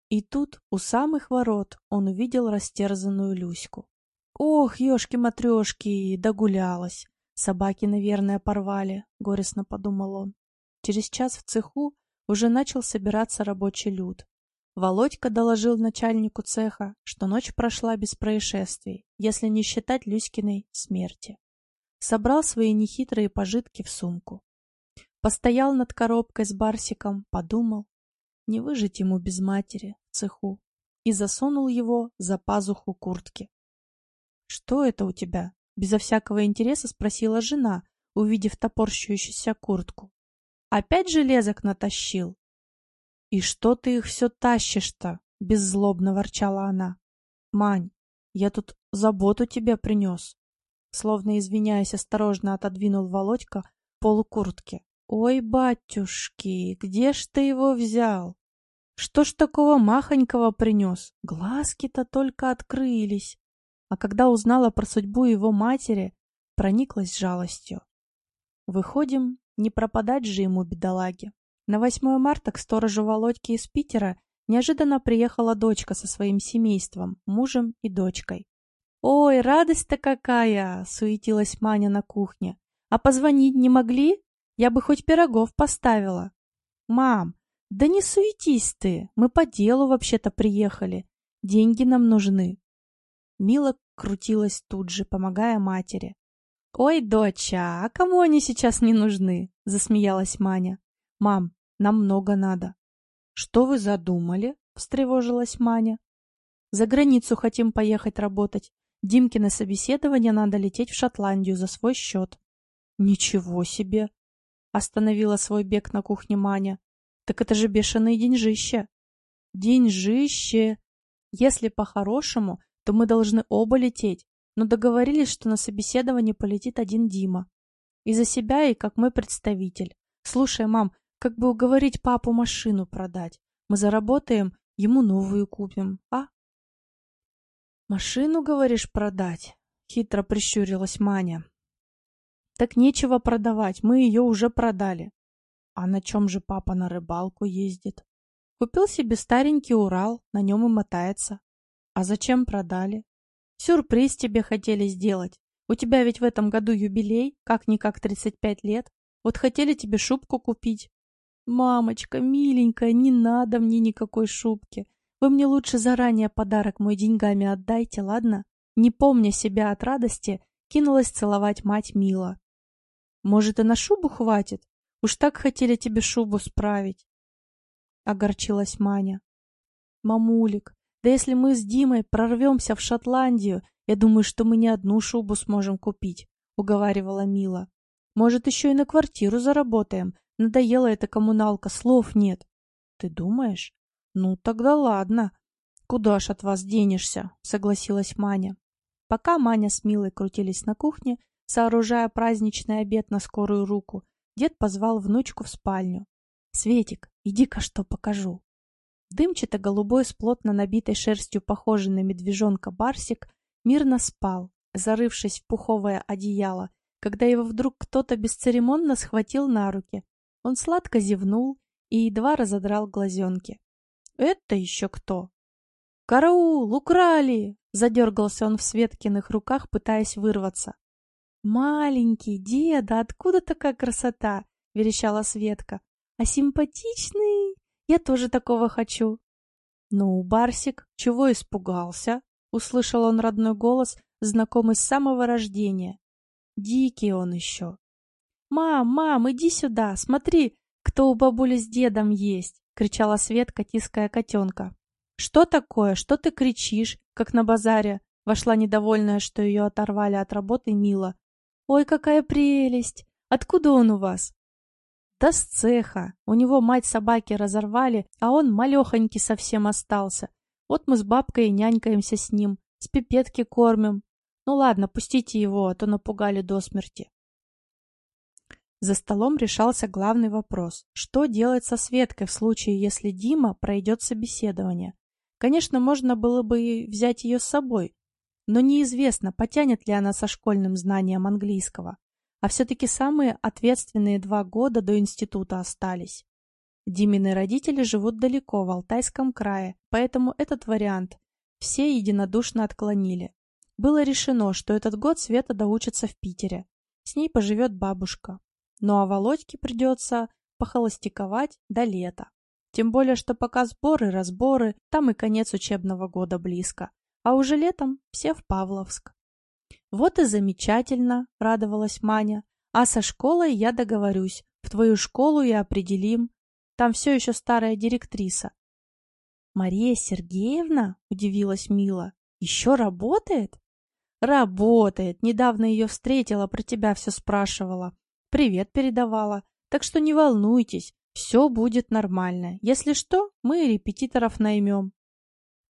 И тут, у самых ворот, он увидел растерзанную Люську. «Ох, ёшки-матрёшки, догулялась! Собаки, наверное, порвали», — горестно подумал он. Через час в цеху уже начал собираться рабочий люд. Володька доложил начальнику цеха, что ночь прошла без происшествий, если не считать Люськиной смерти собрал свои нехитрые пожитки в сумку. Постоял над коробкой с барсиком, подумал, не выжить ему без матери в цеху, и засунул его за пазуху куртки. «Что это у тебя?» — безо всякого интереса спросила жена, увидев топорщующуюся куртку. «Опять железок натащил?» «И что ты их все тащишь-то?» — беззлобно ворчала она. «Мань, я тут заботу тебе принес. Словно извиняясь, осторожно отодвинул Володька полукуртки. «Ой, батюшки, где ж ты его взял? Что ж такого махонького принес? Глазки-то только открылись». А когда узнала про судьбу его матери, прониклась жалостью. Выходим, не пропадать же ему, бедолаге. На 8 марта к сторожу Володьке из Питера неожиданно приехала дочка со своим семейством, мужем и дочкой. «Ой, радость-то какая!» — суетилась Маня на кухне. «А позвонить не могли? Я бы хоть пирогов поставила». «Мам, да не суетись ты, мы по делу вообще-то приехали. Деньги нам нужны». Мила крутилась тут же, помогая матери. «Ой, доча, а кому они сейчас не нужны?» — засмеялась Маня. «Мам, нам много надо». «Что вы задумали?» — встревожилась Маня. «За границу хотим поехать работать. Димке на собеседование надо лететь в Шотландию за свой счет. Ничего себе! Остановила свой бег на кухне Маня. Так это же бешеные деньжище. Деньжище! Если по-хорошему, то мы должны оба лететь, но договорились, что на собеседование полетит один Дима. И за себя, и как мой представитель. Слушай, мам, как бы уговорить папу машину продать? Мы заработаем, ему новую купим, а? «Машину, говоришь, продать?» — хитро прищурилась Маня. «Так нечего продавать, мы ее уже продали». «А на чем же папа на рыбалку ездит?» «Купил себе старенький Урал, на нем и мотается». «А зачем продали?» «Сюрприз тебе хотели сделать. У тебя ведь в этом году юбилей, как-никак 35 лет. Вот хотели тебе шубку купить». «Мамочка, миленькая, не надо мне никакой шубки. Вы мне лучше заранее подарок мой деньгами отдайте, ладно? Не помня себя от радости, кинулась целовать мать Мила. Может, и на шубу хватит? Уж так хотели тебе шубу справить. Огорчилась Маня. Мамулик, да если мы с Димой прорвемся в Шотландию, я думаю, что мы не одну шубу сможем купить, уговаривала Мила. Может, еще и на квартиру заработаем. Надоела эта коммуналка, слов нет. Ты думаешь? Ну, тогда ладно. «Куда ж от вас денешься?» — согласилась Маня. Пока Маня с Милой крутились на кухне, сооружая праздничный обед на скорую руку, дед позвал внучку в спальню. «Светик, иди-ка что покажу». Дымчато-голубой с плотно набитой шерстью похожий на медвежонка барсик мирно спал, зарывшись в пуховое одеяло, когда его вдруг кто-то бесцеремонно схватил на руки. Он сладко зевнул и едва разодрал глазенки. «Это еще кто?» «Караул! Украли!» — задергался он в Светкиных руках, пытаясь вырваться. «Маленький, деда, откуда такая красота?» — верещала Светка. «А симпатичный? Я тоже такого хочу». «Ну, Барсик, чего испугался?» — услышал он родной голос, знакомый с самого рождения. «Дикий он еще». «Мам, мам, иди сюда, смотри, кто у бабули с дедом есть!» — кричала Светка, тиская котенка. «Что такое? Что ты кричишь, как на базаре?» Вошла недовольная, что ее оторвали от работы Мила. «Ой, какая прелесть! Откуда он у вас?» «Да с цеха. У него мать собаки разорвали, а он малехонький совсем остался. Вот мы с бабкой и нянькаемся с ним, с пипетки кормим. Ну ладно, пустите его, а то напугали до смерти». За столом решался главный вопрос. Что делать со Светкой в случае, если Дима пройдет собеседование? Конечно, можно было бы взять ее с собой, но неизвестно, потянет ли она со школьным знанием английского. А все-таки самые ответственные два года до института остались. Димины родители живут далеко, в Алтайском крае, поэтому этот вариант все единодушно отклонили. Было решено, что этот год Света доучится в Питере. С ней поживет бабушка. Ну а Володьке придется похолостиковать до лета. Тем более, что пока сборы, разборы, там и конец учебного года близко. А уже летом все в Павловск. Вот и замечательно, радовалась Маня. А со школой я договорюсь. В твою школу и определим. Там все еще старая директриса. Мария Сергеевна? Удивилась Мила. Еще работает? Работает. Недавно ее встретила, про тебя все спрашивала. Привет передавала. Так что не волнуйтесь, все будет нормально. Если что, мы репетиторов наймем.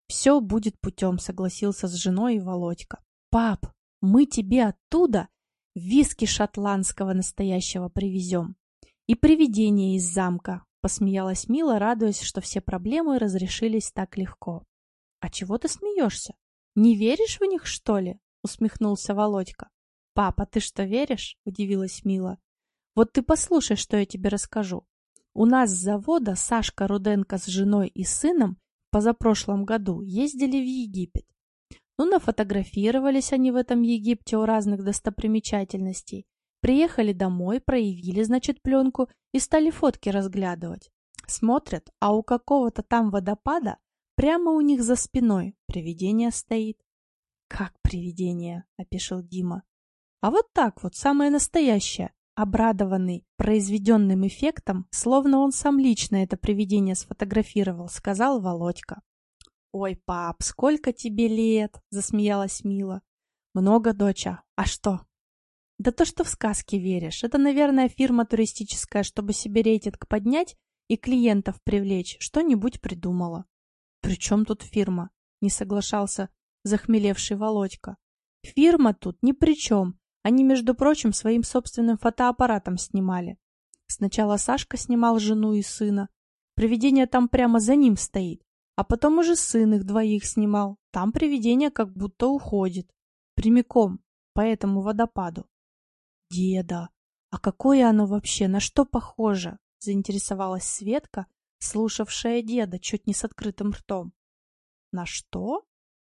Все будет путем, согласился с женой и Володька. Пап, мы тебе оттуда виски шотландского настоящего привезем. И привидение из замка, посмеялась Мила, радуясь, что все проблемы разрешились так легко. А чего ты смеешься? Не веришь в них, что ли? усмехнулся Володька. Папа, ты что, веришь? удивилась Мила. Вот ты послушай, что я тебе расскажу. У нас с завода Сашка Руденко с женой и сыном позапрошлом году ездили в Египет. Ну, нафотографировались они в этом Египте у разных достопримечательностей. Приехали домой, проявили, значит, пленку и стали фотки разглядывать. Смотрят, а у какого-то там водопада прямо у них за спиной привидение стоит. «Как привидение?» — опешил Дима. «А вот так вот, самое настоящее. Обрадованный произведенным эффектом, словно он сам лично это привидение сфотографировал, сказал Володька. «Ой, пап, сколько тебе лет?» — засмеялась Мила. «Много, доча. А что?» «Да то, что в сказки веришь. Это, наверное, фирма туристическая, чтобы себе рейтинг поднять и клиентов привлечь, что-нибудь придумала». «При чем тут фирма?» — не соглашался захмелевший Володька. «Фирма тут ни при чем. Они, между прочим, своим собственным фотоаппаратом снимали. Сначала Сашка снимал жену и сына. Привидение там прямо за ним стоит. А потом уже сын их двоих снимал. Там привидение как будто уходит. Прямиком по этому водопаду. Деда, а какое оно вообще, на что похоже? Заинтересовалась Светка, слушавшая деда чуть не с открытым ртом. На что?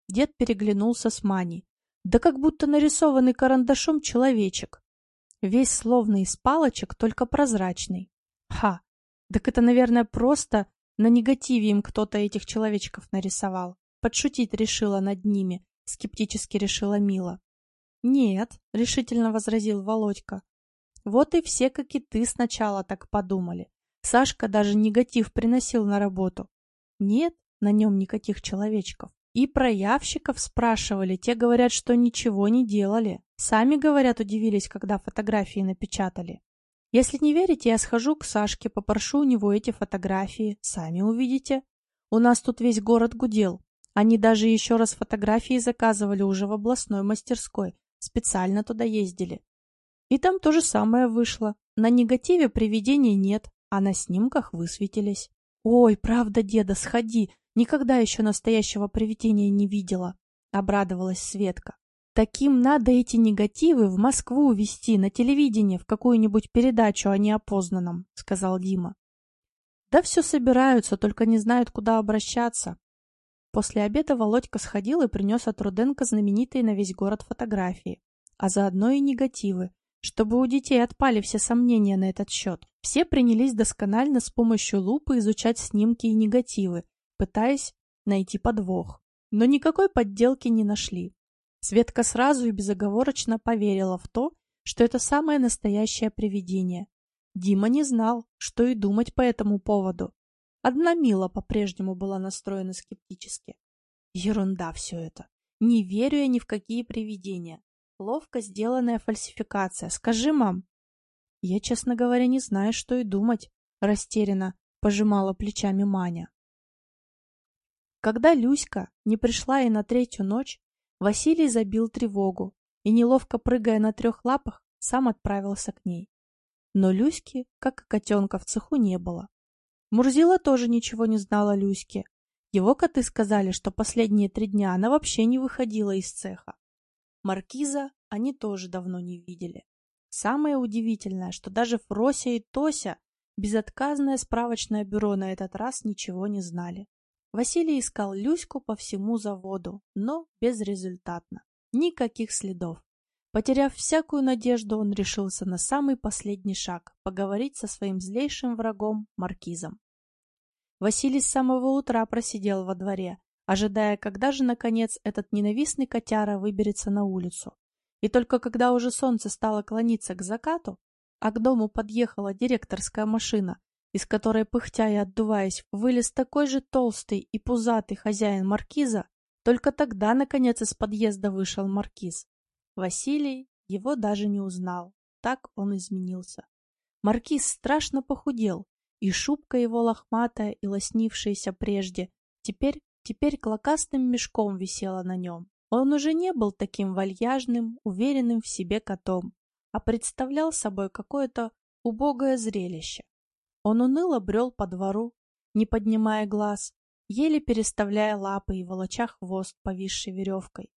Дед переглянулся с Маней. Да как будто нарисованный карандашом человечек. Весь словно из палочек, только прозрачный. Ха! Так это, наверное, просто на негативе им кто-то этих человечков нарисовал. Подшутить решила над ними, скептически решила Мила. Нет, решительно возразил Володька. Вот и все, как и ты, сначала так подумали. Сашка даже негатив приносил на работу. Нет на нем никаких человечков. И про явщиков спрашивали, те говорят, что ничего не делали. Сами, говорят, удивились, когда фотографии напечатали. Если не верите, я схожу к Сашке, попрошу у него эти фотографии. Сами увидите. У нас тут весь город гудел. Они даже еще раз фотографии заказывали уже в областной мастерской, специально туда ездили. И там то же самое вышло. На негативе привидений нет, а на снимках высветились. «Ой, правда, деда, сходи, никогда еще настоящего привидения не видела», — обрадовалась Светка. «Таким надо эти негативы в Москву везти, на телевидение, в какую-нибудь передачу о неопознанном», — сказал Дима. «Да все собираются, только не знают, куда обращаться». После обеда Володька сходил и принес от Руденко знаменитые на весь город фотографии, а заодно и негативы, чтобы у детей отпали все сомнения на этот счет. Все принялись досконально с помощью лупы изучать снимки и негативы, пытаясь найти подвох. Но никакой подделки не нашли. Светка сразу и безоговорочно поверила в то, что это самое настоящее привидение. Дима не знал, что и думать по этому поводу. Одна Мила по-прежнему была настроена скептически. Ерунда все это. Не верю я ни в какие привидения. Ловко сделанная фальсификация. Скажи, мам. Я, честно говоря, не знаю, что и думать. Растерянно пожимала плечами Маня. Когда Люська не пришла и на третью ночь, Василий забил тревогу и, неловко прыгая на трех лапах, сам отправился к ней. Но Люськи, как и котенка, в цеху не было. Мурзила тоже ничего не знала Люське. Его коты сказали, что последние три дня она вообще не выходила из цеха. Маркиза они тоже давно не видели. Самое удивительное, что даже Фрося и Тося, безотказное справочное бюро на этот раз ничего не знали. Василий искал Люську по всему заводу, но безрезультатно. Никаких следов. Потеряв всякую надежду, он решился на самый последний шаг – поговорить со своим злейшим врагом – Маркизом. Василий с самого утра просидел во дворе, ожидая, когда же, наконец, этот ненавистный котяра выберется на улицу. И только когда уже солнце стало клониться к закату, а к дому подъехала директорская машина, из которой, пыхтя и отдуваясь, вылез такой же толстый и пузатый хозяин маркиза, только тогда, наконец, из подъезда вышел маркиз. Василий его даже не узнал, так он изменился. Маркиз страшно похудел, и шубка его лохматая и лоснившаяся прежде, теперь теперь клокастым мешком висела на нем. Он уже не был таким вальяжным, уверенным в себе котом, а представлял собой какое-то убогое зрелище. Он уныло брел по двору, не поднимая глаз, еле переставляя лапы и волоча хвост, повисший веревкой.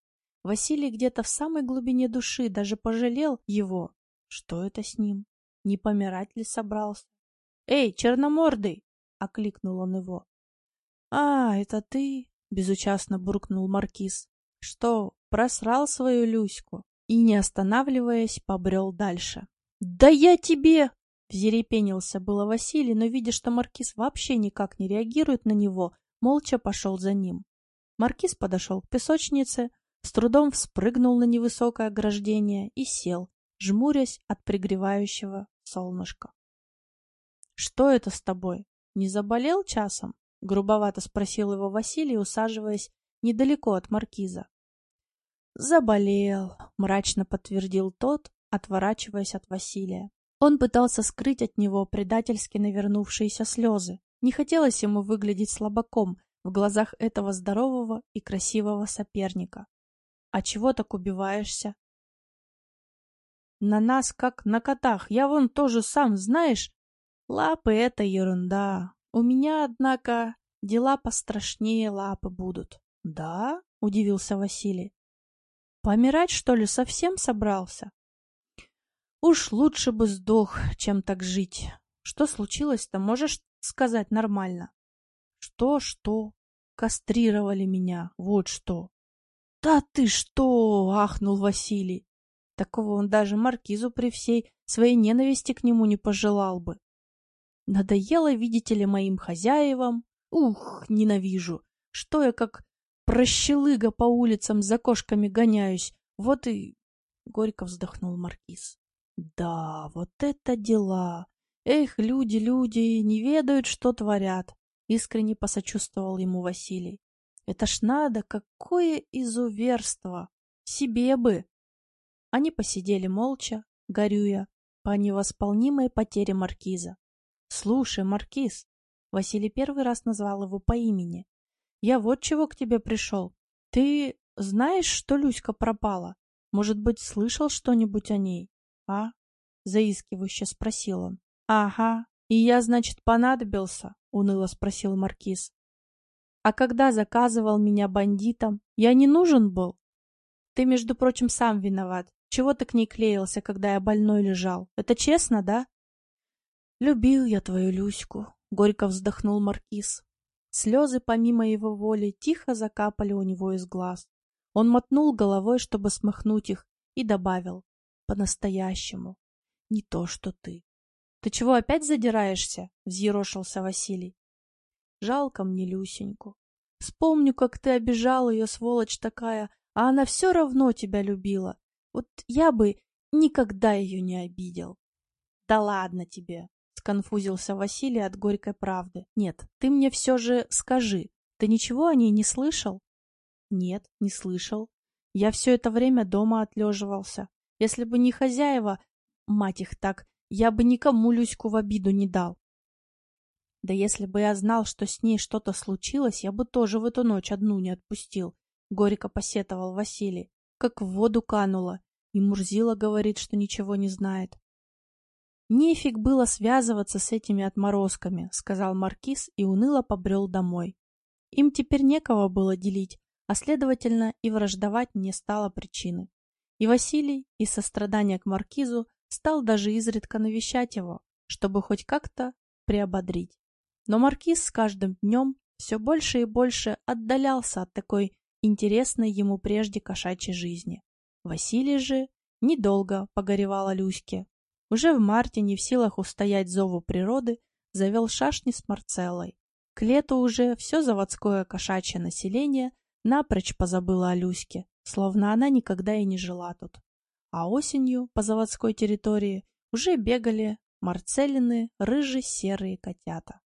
Василий где-то в самой глубине души даже пожалел его. Что это с ним? Не помирать ли собрался? «Эй, черномордый!» — окликнул он его. «А, это ты?» — безучастно буркнул Маркиз. «Что, просрал свою Люську?» И, не останавливаясь, побрел дальше. «Да я тебе!» — взерепенился было Василий, но, видя, что Маркиз вообще никак не реагирует на него, молча пошел за ним. Маркиз подошел к песочнице, с трудом вспрыгнул на невысокое ограждение и сел, жмурясь от пригревающего солнышка. «Что это с тобой? Не заболел часом?» — грубовато спросил его Василий, усаживаясь недалеко от маркиза. «Заболел», — мрачно подтвердил тот, отворачиваясь от Василия. Он пытался скрыть от него предательски навернувшиеся слезы. Не хотелось ему выглядеть слабаком в глазах этого здорового и красивого соперника. «А чего так убиваешься?» «На нас, как на котах. Я вон тоже сам, знаешь...» «Лапы — это ерунда. У меня, однако, дела пострашнее лапы будут. Да? Удивился Василий. Помирать, что ли, совсем собрался? Уж лучше бы сдох, чем так жить. Что случилось-то, можешь сказать нормально? Что, что? Кастрировали меня, вот что. Да ты что? Ахнул Василий. Такого он даже маркизу при всей своей ненависти к нему не пожелал бы. Надоело, видите ли, моим хозяевам. Ух, ненавижу. Что я как прощелыга по улицам за кошками гоняюсь. Вот и... Горько вздохнул Маркиз. Да, вот это дела. Эх, люди, люди, не ведают, что творят. Искренне посочувствовал ему Василий. Это ж надо, какое изуверство! Себе бы! Они посидели молча, горюя по невосполнимой потере маркиза. «Слушай, Маркиз!» Василий первый раз назвал его по имени. Я вот чего к тебе пришел. Ты знаешь, что Люська пропала? Может быть, слышал что-нибудь о ней? А? Заискивающе спросил он. Ага. И я, значит, понадобился? Уныло спросил Маркиз. А когда заказывал меня бандитом, я не нужен был? Ты, между прочим, сам виноват. Чего ты к ней клеился, когда я больной лежал? Это честно, да? Любил я твою Люську, горько вздохнул Маркиз. Слезы, помимо его воли, тихо закапали у него из глаз. Он мотнул головой, чтобы смахнуть их, и добавил. По-настоящему. Не то, что ты. Ты чего опять задираешься? Взъерошился Василий. Жалко мне Люсеньку. Вспомню, как ты обижал ее, сволочь такая, а она все равно тебя любила. Вот я бы никогда ее не обидел. Да ладно тебе, сконфузился Василий от горькой правды. Нет, ты мне все же скажи, ты ничего о ней не слышал? Нет, не слышал. Я все это время дома отлеживался. Если бы не хозяева, мать их так, я бы никому Люську в обиду не дал. Да если бы я знал, что с ней что-то случилось, я бы тоже в эту ночь одну не отпустил. — горько посетовал Василий. Как в воду кануло. И Мурзила говорит, что ничего не знает. «Нефиг было связываться с этими отморозками», — сказал Маркиз и уныло побрел домой. Им теперь некого было делить, а, следовательно, и враждовать не стало причины. И Василий, из сострадания к Маркизу, стал даже изредка навещать его, чтобы хоть как-то приободрить. Но Маркиз с каждым днем все больше и больше отдалялся от такой интересной ему прежде кошачьей жизни. Василий же недолго погоревал о Люське. Уже в марте, не в силах устоять зову природы, завел шашни с Марцеллой. К лету уже все заводское кошачье население напрочь позабыло о Люське, словно она никогда и не жила тут. А осенью по заводской территории уже бегали марцелины рыжие серые котята.